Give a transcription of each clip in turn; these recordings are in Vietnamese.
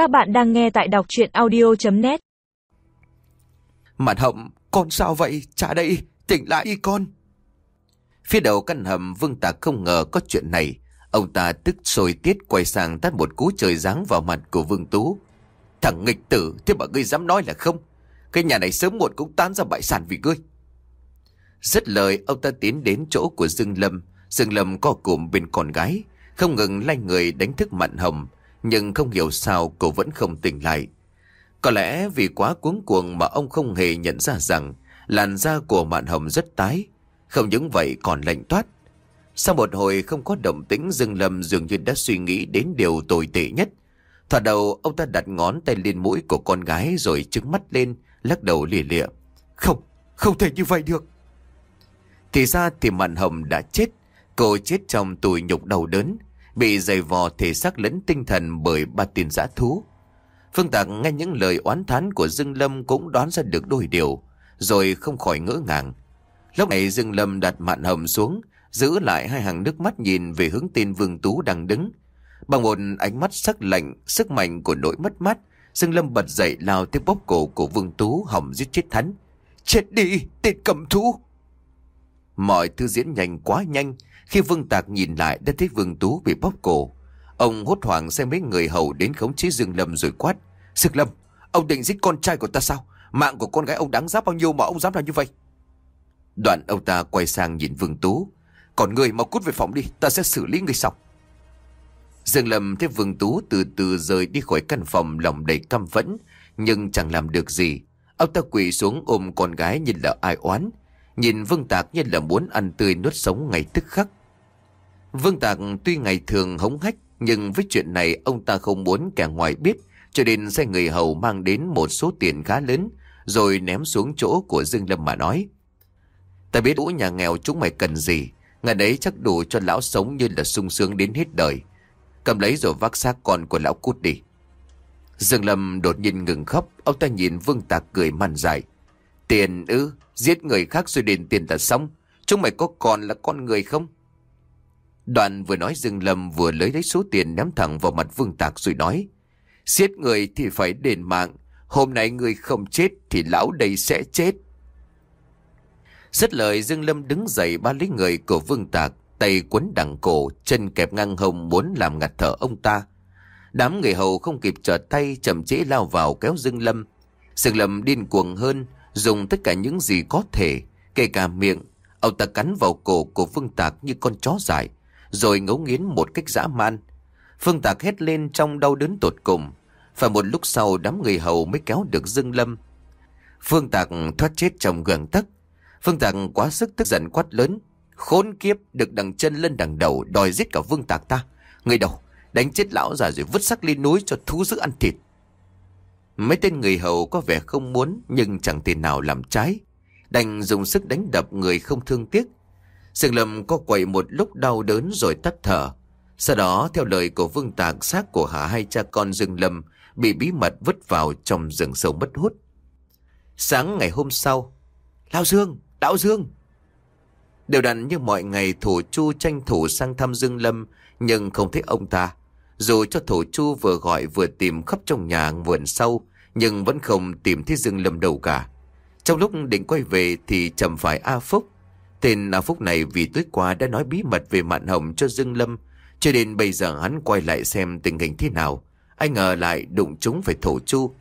Các bạn đang nghe tại đọc chuyện audio.net Mặt hậm, con sao vậy? Trả đây, tỉnh lại đi con. Phía đầu căn hầm Vương Tạc không ngờ có chuyện này. Ông ta tức sôi tiết quay sang tát một cú trời giáng vào mặt của Vương Tú. Thằng nghịch tử, thế mà ngươi dám nói là không? Cái nhà này sớm muộn cũng tán ra bại sản vì ngươi. Rất lời, ông ta tiến đến chỗ của Dương Lâm. Dương Lâm co cụm bên con gái, không ngừng lanh người đánh thức mặn hồng, nhưng không hiểu sao cô vẫn không tỉnh lại. Có lẽ vì quá cuống cuồng mà ông không hề nhận ra rằng làn da của mạn hồng rất tái, không những vậy còn lạnh toát. Sau một hồi không có động tĩnh Dương Lâm dường như đã suy nghĩ đến điều tồi tệ nhất. Thoạt đầu ông ta đặt ngón tay lên mũi của con gái rồi trứng mắt lên, lắc đầu lìa lịa. Không, không thể như vậy được. Thì ra thì mạn hồng đã chết, cô chết trong tủi nhục đau đớn, bị dày vò thể xác lẫn tinh thần bởi ba tiền giã thú. Phương Tạc nghe những lời oán thán của Dương Lâm cũng đoán ra được đôi điều, rồi không khỏi ngỡ ngàng. Lúc này Dương Lâm đặt mạn hầm xuống, giữ lại hai hàng nước mắt nhìn về hướng tên Vương Tú đang đứng. Bằng một ánh mắt sắc lạnh, sức mạnh của nỗi mất mát, Dương Lâm bật dậy lao tiếp bóp cổ của Vương Tú hỏng giết chết hắn. Chết đi, tên cầm thú! Mọi thứ diễn nhanh quá nhanh, khi Vương Tạc nhìn lại đã thấy Vương Tú bị bóp cổ. Ông hốt hoảng xem mấy người hầu đến khống chế Dương Lâm rồi quát. Dương Lâm, ông định giết con trai của ta sao? Mạng của con gái ông đáng giá bao nhiêu mà ông dám làm như vậy? Đoạn ông ta quay sang nhìn Vương Tú. Còn người mau cút về phòng đi, ta sẽ xử lý người sau. Dương Lâm thấy Vương Tú từ từ rời đi khỏi căn phòng lòng đầy căm phẫn, nhưng chẳng làm được gì. Ông ta quỳ xuống ôm con gái nhìn là ai oán, nhìn Vương Tạc như là muốn ăn tươi nuốt sống ngay tức khắc. Vương Tạc tuy ngày thường hống hách, nhưng với chuyện này ông ta không muốn kẻ ngoài biết, cho nên sai người hầu mang đến một số tiền khá lớn, rồi ném xuống chỗ của Dương Lâm mà nói. Ta biết ũ nhà nghèo chúng mày cần gì, ngày đấy chắc đủ cho lão sống như là sung sướng đến hết đời. Cầm lấy rồi vác xác con của lão cút đi. Dương Lâm đột nhiên ngừng khóc, ông ta nhìn Vương Tạc cười man dại. Tiền ư, giết người khác rồi đền tiền là xong, chúng mày có còn là con người không? Đoạn vừa nói dừng Lâm vừa lấy lấy số tiền ném thẳng vào mặt Vương Tạc rồi nói. Giết người thì phải đền mạng, hôm nay người không chết thì lão đây sẽ chết. Rất lời Dương Lâm đứng dậy ba lấy người của Vương Tạc, tay quấn đằng cổ, chân kẹp ngang hông muốn làm ngặt thở ông ta. Đám người hầu không kịp trở tay chậm chế lao vào kéo Dương Lâm. Dương Lâm điên cuồng hơn, dùng tất cả những gì có thể, kể cả miệng. Ông ta cắn vào cổ của Phương Tạc như con chó dài, rồi ngấu nghiến một cách dã man. Phương Tạc hét lên trong đau đớn tột cùng. và một lúc sau đám người hầu mới kéo được Dương Lâm. Phương Tạc thoát chết trong gần tấc. Phương Tạc quá sức tức giận quát lớn. Khốn kiếp được đằng chân lên đằng đầu đòi giết cả Vương Tạc ta. Người đầu đánh chết lão già rồi vứt xác lên núi cho thú dữ ăn thịt. Mấy tên người hầu có vẻ không muốn nhưng chẳng tiền nào làm trái. Đành dùng sức đánh đập người không thương tiếc. Sương Lâm có quậy một lúc đau đớn rồi tắt thở. Sau đó theo lời của Vương Tạc xác của hạ hai cha con Dương Lâm bị bí mật vứt vào trong rừng sâu mất hút. Sáng ngày hôm sau, Lão Dương, Lão Dương. Đều đặn như mọi ngày thổ chu tranh thủ sang thăm Dương Lâm nhưng không thấy ông ta. Dù cho thổ chu vừa gọi vừa tìm khắp trong nhà vườn sau nhưng vẫn không tìm thấy Dương Lâm đâu cả. Trong lúc định quay về thì chầm phải A Phúc. Tên A Phúc này vì tối qua đã nói bí mật về Mạn Hồng cho Dương Lâm, cho nên bây giờ hắn quay lại xem tình hình thế nào. Anh ngờ lại đụng chúng phải thổ chu.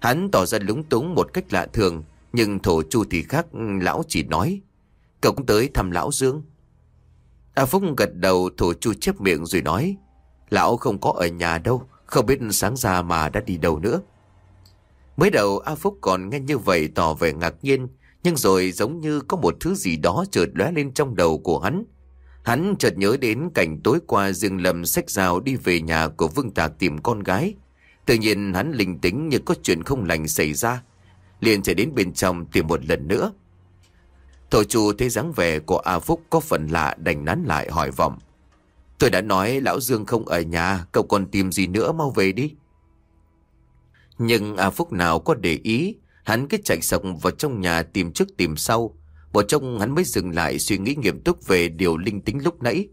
Hắn tỏ ra lúng túng một cách lạ thường. Nhưng thổ chu thì khác, lão chỉ nói. Cậu cũng tới thăm lão Dương. A Phúc gật đầu, thổ chu chép miệng rồi nói. Lão không có ở nhà đâu. Không biết sáng ra mà đã đi đâu nữa. Mới đầu A Phúc còn nghe như vậy tỏ vẻ ngạc nhiên. Nhưng rồi giống như có một thứ gì đó chợt lóe lên trong đầu của hắn. Hắn chợt nhớ đến cảnh tối qua Dương Lâm xách rào đi về nhà của Vương Tạc tìm con gái. Tự nhiên hắn linh tính như có chuyện không lành xảy ra. Liền chạy đến bên trong tìm một lần nữa. Thổ chủ thấy dáng vẻ của A Phúc có phần lạ đành nắn lại hỏi vọng. Tôi đã nói lão Dương không ở nhà, cậu còn tìm gì nữa mau về đi. Nhưng A Phúc nào có để ý, hắn cứ chạy sọc vào trong nhà tìm trước tìm sau. Vào trong hắn mới dừng lại suy nghĩ nghiêm túc về điều linh tính lúc nãy.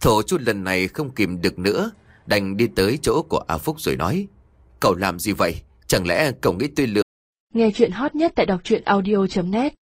Thổ chú lần này không kìm được nữa, Đành đi tới chỗ của A Phúc rồi nói. Cậu làm gì vậy? Chẳng lẽ cậu nghĩ tôi lừa? Nghe chuyện hot nhất tại đọc truyện audio.net